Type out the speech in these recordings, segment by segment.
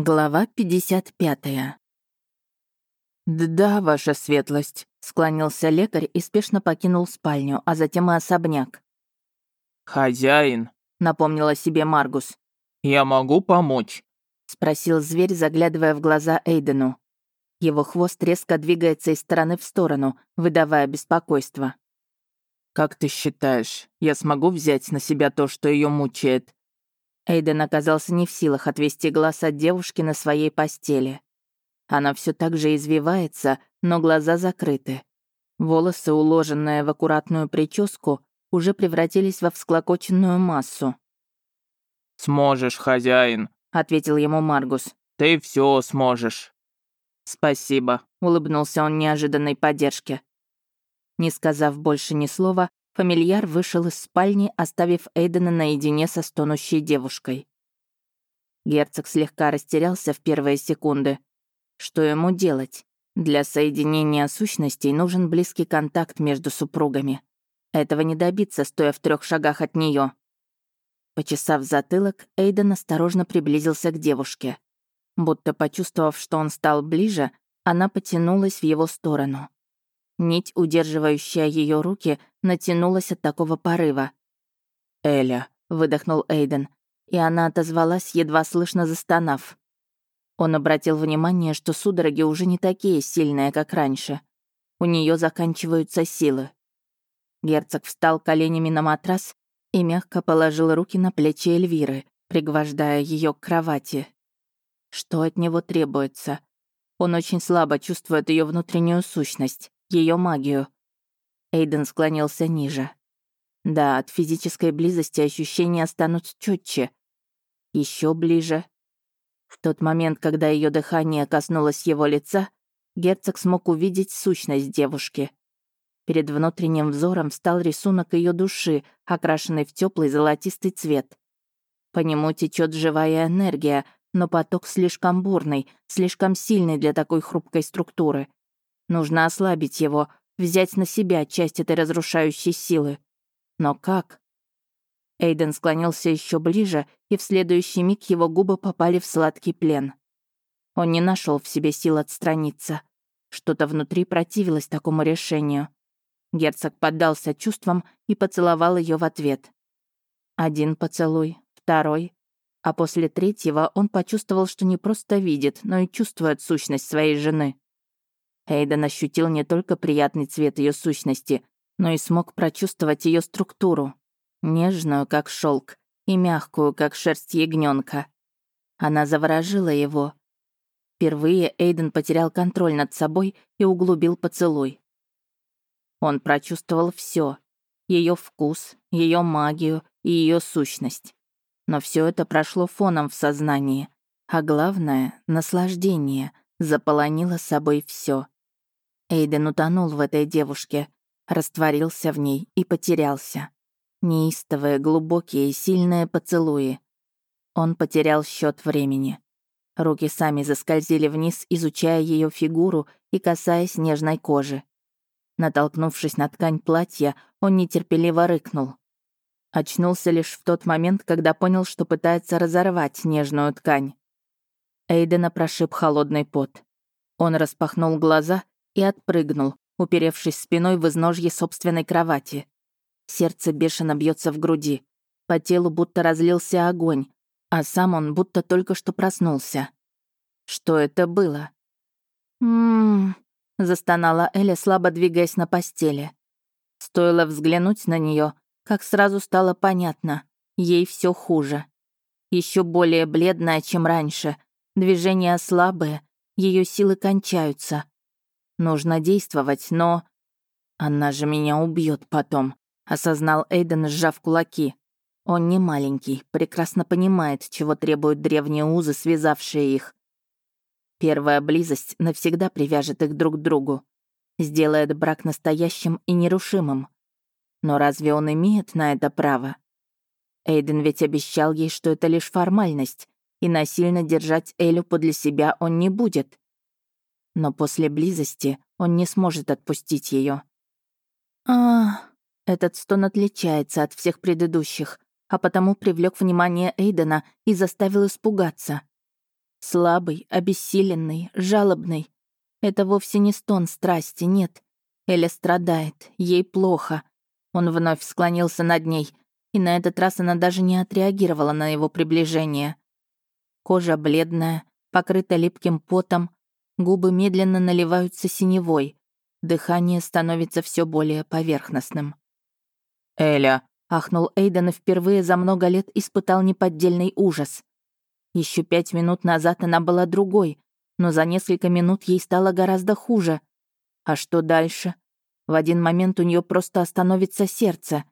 Глава 55. «Да, ваша светлость», — склонился лекарь и спешно покинул спальню, а затем и особняк. «Хозяин», — напомнила себе Маргус. «Я могу помочь?» — спросил зверь, заглядывая в глаза Эйдену. Его хвост резко двигается из стороны в сторону, выдавая беспокойство. «Как ты считаешь, я смогу взять на себя то, что ее мучает?» Эйден оказался не в силах отвести глаз от девушки на своей постели. Она все так же извивается, но глаза закрыты. Волосы, уложенные в аккуратную прическу, уже превратились во всклокоченную массу. «Сможешь, хозяин», — ответил ему Маргус. «Ты все сможешь». «Спасибо», — улыбнулся он неожиданной поддержке. Не сказав больше ни слова, Фамильяр вышел из спальни, оставив Эйдена наедине со стонущей девушкой. Герцог слегка растерялся в первые секунды. Что ему делать? Для соединения сущностей нужен близкий контакт между супругами. Этого не добиться, стоя в трех шагах от нее. Почесав затылок, Эйден осторожно приблизился к девушке. Будто почувствовав, что он стал ближе, она потянулась в его сторону. Нить, удерживающая ее руки, натянулась от такого порыва. «Эля», — выдохнул Эйден, и она отозвалась, едва слышно застонав. Он обратил внимание, что судороги уже не такие сильные, как раньше. У нее заканчиваются силы. Герцог встал коленями на матрас и мягко положил руки на плечи Эльвиры, пригвождая ее к кровати. Что от него требуется? Он очень слабо чувствует ее внутреннюю сущность ее магию. Эйден склонился ниже. Да, от физической близости ощущения станут четче. Еще ближе. В тот момент, когда ее дыхание коснулось его лица, герцог смог увидеть сущность девушки. Перед внутренним взором встал рисунок ее души, окрашенный в теплый золотистый цвет. По нему течет живая энергия, но поток слишком бурный, слишком сильный для такой хрупкой структуры. Нужно ослабить его, взять на себя часть этой разрушающей силы. Но как? Эйден склонился еще ближе, и в следующий миг его губы попали в сладкий плен. Он не нашел в себе сил отстраниться. Что-то внутри противилось такому решению. Герцог поддался чувствам и поцеловал ее в ответ. Один поцелуй, второй. А после третьего он почувствовал, что не просто видит, но и чувствует сущность своей жены. Эйден ощутил не только приятный цвет ее сущности, но и смог прочувствовать ее структуру. Нежную, как шелк, и мягкую, как шерсть ягненка. Она заворожила его. Впервые Эйден потерял контроль над собой и углубил поцелуй. Он прочувствовал все: ее вкус, ее магию и ее сущность. Но все это прошло фоном в сознании, а главное — наслаждение — заполонило собой все. Эйден утонул в этой девушке, растворился в ней и потерялся. Неистовые, глубокие и сильные поцелуи. Он потерял счет времени. Руки сами заскользили вниз, изучая ее фигуру и касаясь нежной кожи. Натолкнувшись на ткань платья, он нетерпеливо рыкнул. Очнулся лишь в тот момент, когда понял, что пытается разорвать нежную ткань. Эйдена прошиб холодный пот. Он распахнул глаза и отпрыгнул, уперевшись спиной в изножье собственной кровати. Сердце бешено бьется в груди. По телу будто разлился огонь, а сам он будто только что проснулся. Что это было? «М-м-м», застонала Эля, слабо двигаясь на постели. Стоило взглянуть на нее, как сразу стало понятно, ей все хуже. Еще более бледная, чем раньше, движения слабые, ее силы кончаются. Нужно действовать, но... Она же меня убьет потом, осознал Эйден, сжав кулаки. Он не маленький, прекрасно понимает, чего требуют древние узы, связавшие их. Первая близость навсегда привяжет их друг к другу, сделает брак настоящим и нерушимым. Но разве он имеет на это право? Эйден ведь обещал ей, что это лишь формальность, и насильно держать Элю подле себя он не будет но после близости он не сможет отпустить ее. А, этот стон отличается от всех предыдущих, а потому привлек внимание Эйдена и заставил испугаться. Слабый, обессиленный, жалобный. Это вовсе не стон страсти, нет. Эля страдает, ей плохо. Он вновь склонился над ней, и на этот раз она даже не отреагировала на его приближение. Кожа бледная, покрыта липким потом, губы медленно наливаются синевой, дыхание становится все более поверхностным. «Эля!» — ахнул Эйден и впервые за много лет испытал неподдельный ужас. Еще пять минут назад она была другой, но за несколько минут ей стало гораздо хуже. А что дальше? В один момент у нее просто остановится сердце.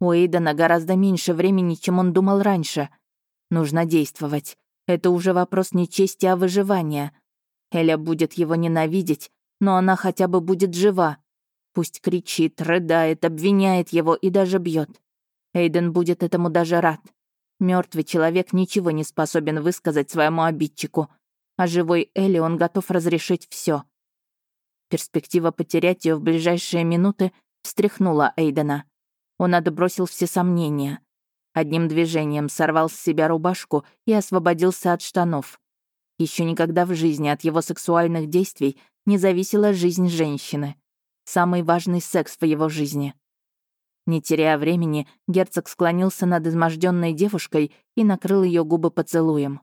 У Эйдена гораздо меньше времени, чем он думал раньше. Нужно действовать. Это уже вопрос не чести, а выживания. Эля будет его ненавидеть, но она хотя бы будет жива. Пусть кричит, рыдает, обвиняет его и даже бьет. Эйден будет этому даже рад. Мертвый человек ничего не способен высказать своему обидчику, а живой Элли он готов разрешить все. Перспектива потерять ее в ближайшие минуты встряхнула Эйдена. Он отбросил все сомнения. Одним движением сорвал с себя рубашку и освободился от штанов. Еще никогда в жизни от его сексуальных действий не зависела жизнь женщины. Самый важный секс в его жизни. Не теряя времени, герцог склонился над изможденной девушкой и накрыл ее губы поцелуем.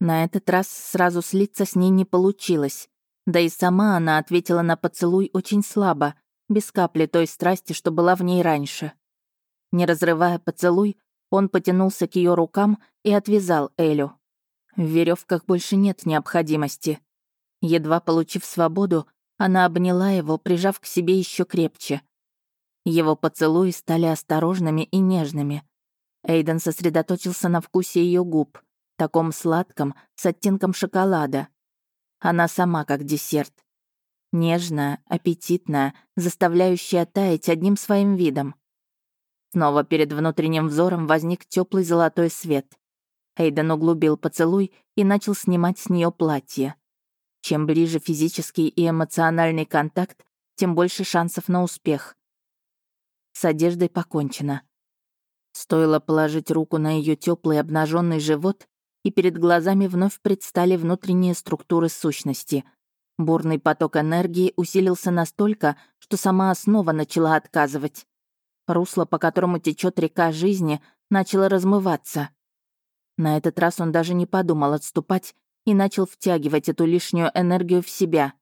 На этот раз сразу слиться с ней не получилось. Да и сама она ответила на поцелуй очень слабо, без капли той страсти, что была в ней раньше. Не разрывая поцелуй, он потянулся к ее рукам и отвязал Элю. В веревках больше нет необходимости. Едва получив свободу, она обняла его, прижав к себе еще крепче. Его поцелуи стали осторожными и нежными. Эйден сосредоточился на вкусе ее губ, таком сладком, с оттенком шоколада. Она сама как десерт. Нежная, аппетитная, заставляющая таять одним своим видом. Снова перед внутренним взором возник теплый золотой свет. Эйден углубил поцелуй и начал снимать с нее платье. Чем ближе физический и эмоциональный контакт, тем больше шансов на успех. С одеждой покончено. Стоило положить руку на ее теплый обнаженный живот, и перед глазами вновь предстали внутренние структуры сущности. Бурный поток энергии усилился настолько, что сама основа начала отказывать. Русло, по которому течет река жизни, начало размываться. На этот раз он даже не подумал отступать и начал втягивать эту лишнюю энергию в себя.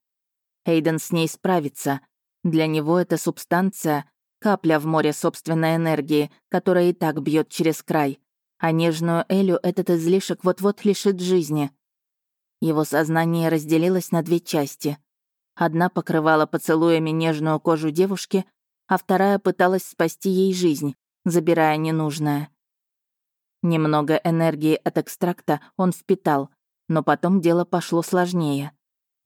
Эйден с ней справится. Для него эта субстанция Капля в море собственной энергии, которая и так бьет через край. А нежную Элю этот излишек вот-вот лишит жизни. Его сознание разделилось на две части. Одна покрывала поцелуями нежную кожу девушки, а вторая пыталась спасти ей жизнь, забирая ненужное. Немного энергии от экстракта он впитал, но потом дело пошло сложнее.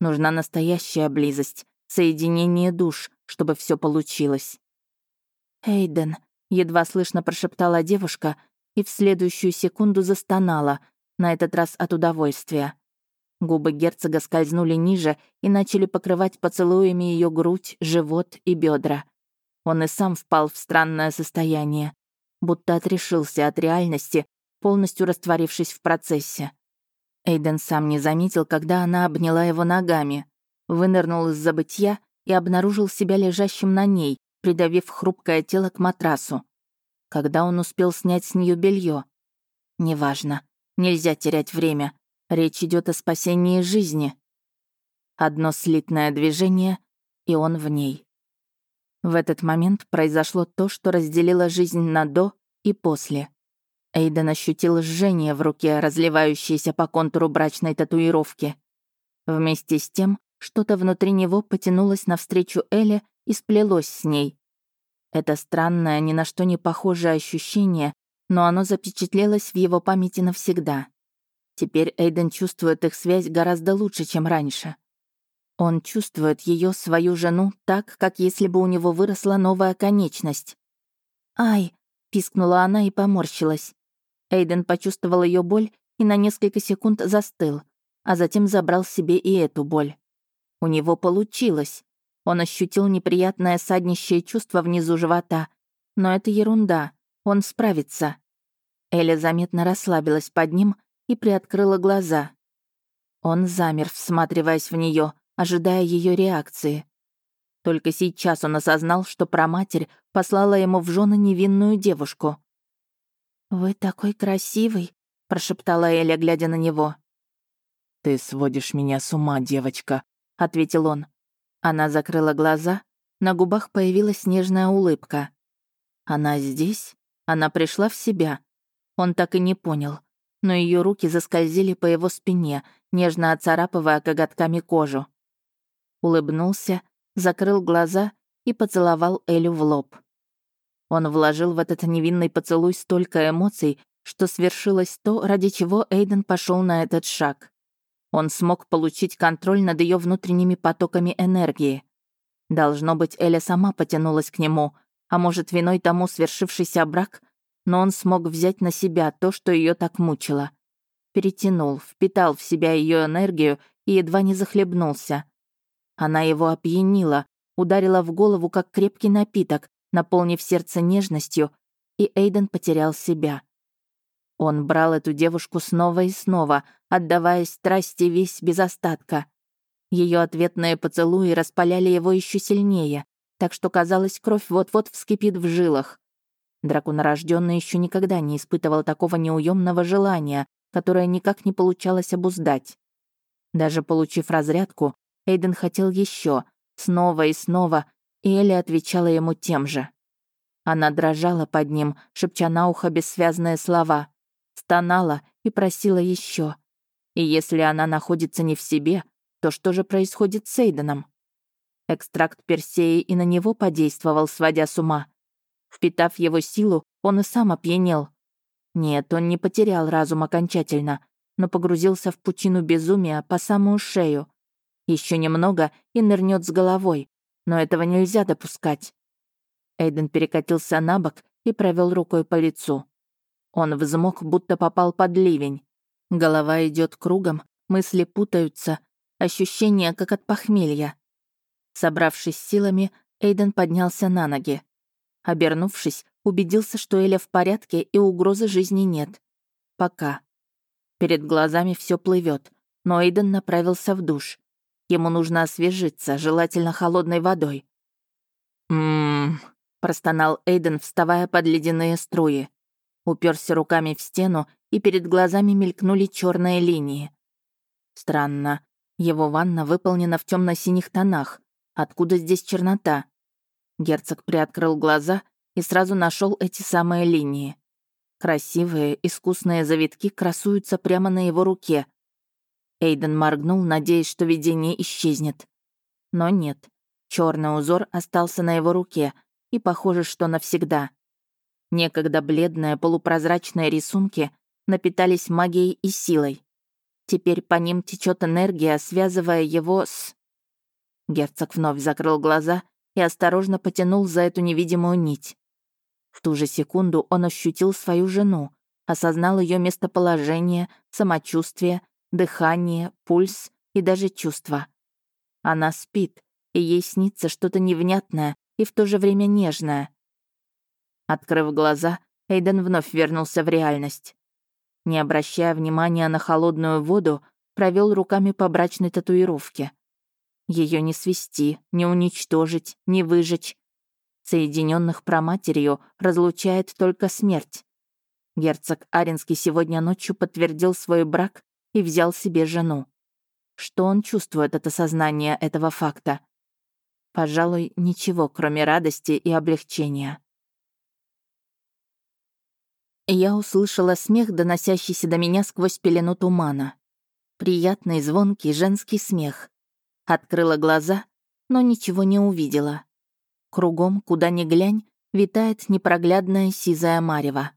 Нужна настоящая близость, соединение душ, чтобы все получилось. «Эйден», — едва слышно прошептала девушка и в следующую секунду застонала, на этот раз от удовольствия. Губы герцога скользнули ниже и начали покрывать поцелуями ее грудь, живот и бедра. Он и сам впал в странное состояние, будто отрешился от реальности, полностью растворившись в процессе. Эйден сам не заметил, когда она обняла его ногами, вынырнул из забытья и обнаружил себя лежащим на ней, придавив хрупкое тело к матрасу. Когда он успел снять с нее белье? Неважно. Нельзя терять время. Речь идет о спасении жизни. Одно слитное движение, и он в ней. В этот момент произошло то, что разделило жизнь на «до» и «после». Эйден ощутил жжение в руке, разливающееся по контуру брачной татуировки. Вместе с тем, что-то внутри него потянулось навстречу Эле и сплелось с ней. Это странное, ни на что не похожее ощущение, но оно запечатлелось в его памяти навсегда. Теперь Эйден чувствует их связь гораздо лучше, чем раньше. Он чувствует ее, свою жену, так, как если бы у него выросла новая конечность. «Ай!» — пискнула она и поморщилась. Эйден почувствовал ее боль и на несколько секунд застыл, а затем забрал себе и эту боль. У него получилось. Он ощутил неприятное саднищее чувство внизу живота. Но это ерунда. Он справится. Эля заметно расслабилась под ним и приоткрыла глаза. Он замер, всматриваясь в нее, ожидая ее реакции. Только сейчас он осознал, что проматерь послала ему в жены невинную девушку. «Вы такой красивый», — прошептала Эля, глядя на него. «Ты сводишь меня с ума, девочка», — ответил он. Она закрыла глаза, на губах появилась нежная улыбка. Она здесь? Она пришла в себя. Он так и не понял. Но ее руки заскользили по его спине, нежно оцарапывая коготками кожу. Улыбнулся, закрыл глаза и поцеловал Элю в лоб. Он вложил в этот невинный поцелуй столько эмоций, что свершилось то, ради чего Эйден пошел на этот шаг. Он смог получить контроль над ее внутренними потоками энергии. Должно быть, Эля сама потянулась к нему, а может, виной тому свершившийся брак, но он смог взять на себя то, что ее так мучило. Перетянул, впитал в себя ее энергию и едва не захлебнулся. Она его опьянила, ударила в голову, как крепкий напиток, наполнив сердце нежностью, и Эйден потерял себя. Он брал эту девушку снова и снова, отдавая страсти весь без остатка. Ее ответные поцелуи распаляли его еще сильнее, так что, казалось, кровь вот-вот вскипит в жилах. Драконорожденный еще никогда не испытывал такого неуемного желания, которое никак не получалось обуздать. Даже получив разрядку, Эйден хотел еще, снова и снова, и Элли отвечала ему тем же. Она дрожала под ним, шепча на ухо бессвязные слова, стонала и просила еще. И если она находится не в себе, то что же происходит с Эйденом? Экстракт Персеи и на него подействовал, сводя с ума. Впитав его силу, он и сам опьянел. Нет, он не потерял разум окончательно, но погрузился в пучину безумия по самую шею, еще немного и нырнет с головой, но этого нельзя допускать. Эйден перекатился на бок и провел рукой по лицу. Он взмок, будто попал под ливень. Голова идет кругом, мысли путаются, ощущения как от похмелья. Собравшись силами, Эйден поднялся на ноги. Обернувшись, убедился, что Эля в порядке и угрозы жизни нет. Пока. Перед глазами все плывет, но Эйден направился в душ. Ему нужно освежиться, желательно холодной водой. «М-м-м», простонал Эйден, вставая под ледяные струи. Уперся руками в стену, и перед глазами мелькнули черные линии. Странно. Его ванна выполнена в темно синих тонах. Откуда здесь чернота? Герцог приоткрыл глаза и сразу нашел эти самые линии. Красивые, искусные завитки красуются прямо на его руке, Эйден моргнул, надеясь, что видение исчезнет. Но нет. Черный узор остался на его руке, и похоже, что навсегда. Некогда бледные полупрозрачные рисунки напитались магией и силой. Теперь по ним течет энергия, связывая его с... Герцог вновь закрыл глаза и осторожно потянул за эту невидимую нить. В ту же секунду он ощутил свою жену, осознал ее местоположение, самочувствие дыхание, пульс и даже чувства. Она спит, и ей снится что-то невнятное и в то же время нежное. Открыв глаза, Эйден вновь вернулся в реальность. Не обращая внимания на холодную воду, провел руками по брачной татуировке. Ее не свести, не уничтожить, не выжечь. Соединенных проматерью разлучает только смерть. Герцог Аренский сегодня ночью подтвердил свой брак и взял себе жену. Что он чувствует от осознания этого факта? Пожалуй, ничего, кроме радости и облегчения. Я услышала смех, доносящийся до меня сквозь пелену тумана. Приятный, звонкий женский смех. Открыла глаза, но ничего не увидела. Кругом, куда ни глянь, витает непроглядная сизая марева.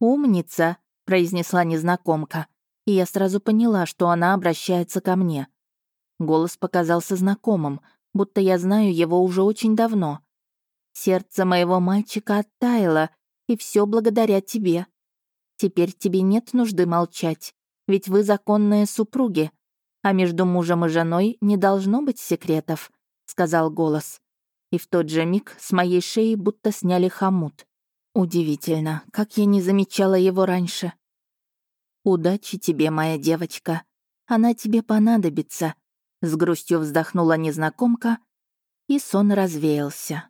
«Умница», — произнесла незнакомка и я сразу поняла, что она обращается ко мне. Голос показался знакомым, будто я знаю его уже очень давно. Сердце моего мальчика оттаяло, и все благодаря тебе. Теперь тебе нет нужды молчать, ведь вы законные супруги, а между мужем и женой не должно быть секретов», — сказал голос. И в тот же миг с моей шеи будто сняли хомут. Удивительно, как я не замечала его раньше. «Удачи тебе, моя девочка», Она тебе понадобится», — с грустью вздохнула незнакомка, и сон развеялся.